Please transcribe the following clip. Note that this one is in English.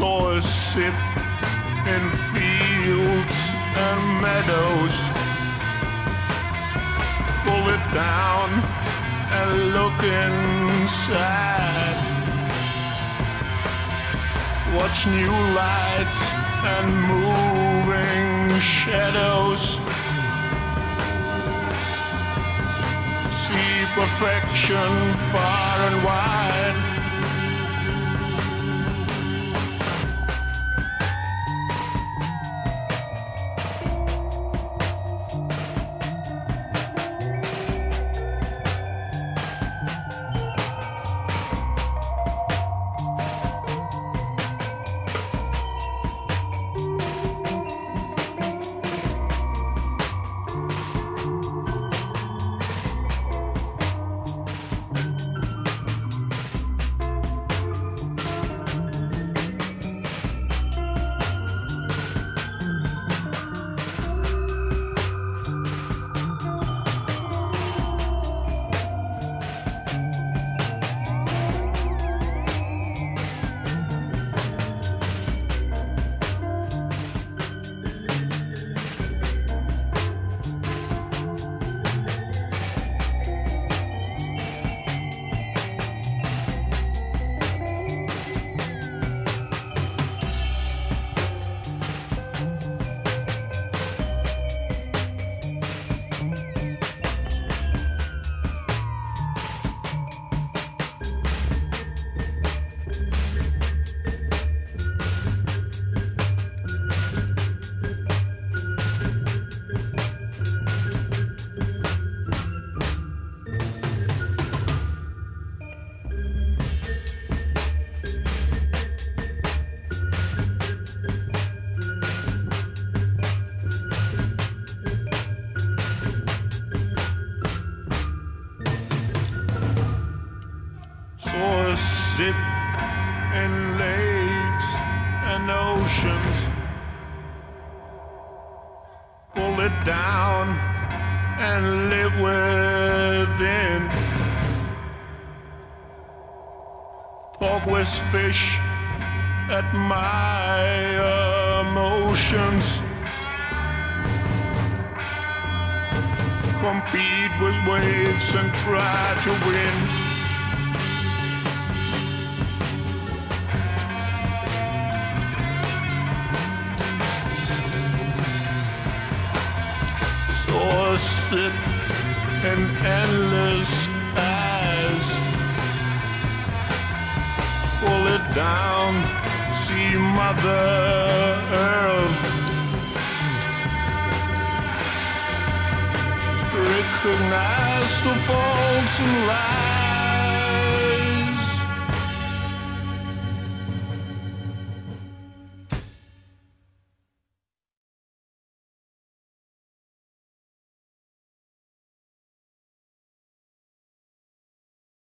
Saw sit in fields and meadows. Pull it down and look inside. Watch new lights and moving shadows. See perfection far and wide. Sit in lakes and oceans. Pull it down and live within. Talk with fish, at my emotions. Compete with waves and try to win. Exhausted and endless eyes. pull it down see mother earth recognize the faults in life